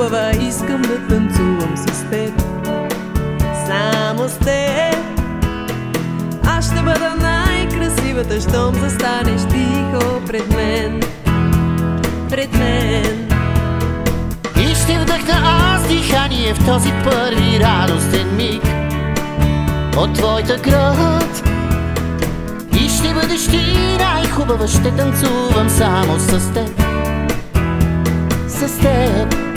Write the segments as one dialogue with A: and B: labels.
A: хубава, искам да танцувам с теб. Само с теб. Аз ще бъда най-красивата, щом застанеш тихо пред мен. Пред мен.
B: И ще вдъхна аз дихание в този първи радостен миг от твоята град. И ще бъдеш ти най-хубава, ще танцувам само с теб. С теб.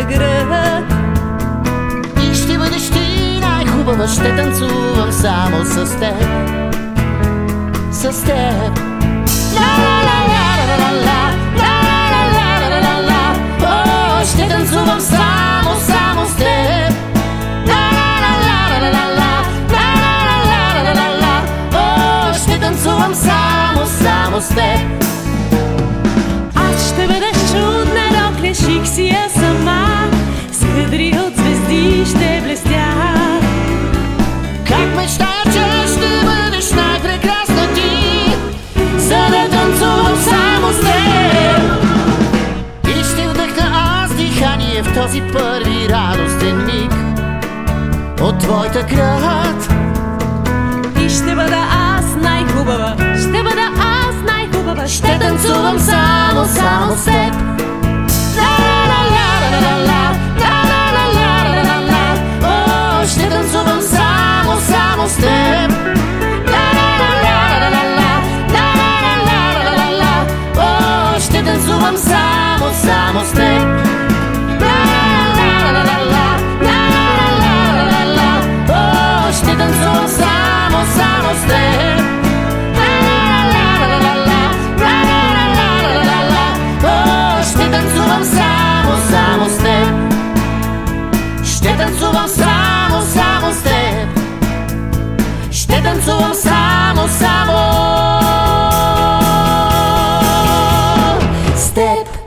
A: Моята град.
B: И ще бъдеш ти най-хубава, ще танцувам само с теб. С теб. радостен миг от твоята кръв.
A: И ще бъда аз най-хубава, ще бъда аз най-хубава,
B: ще, ще танцувам само, само с теб. Ще танцувам само, с теб. Ще танцувам само с теб. step.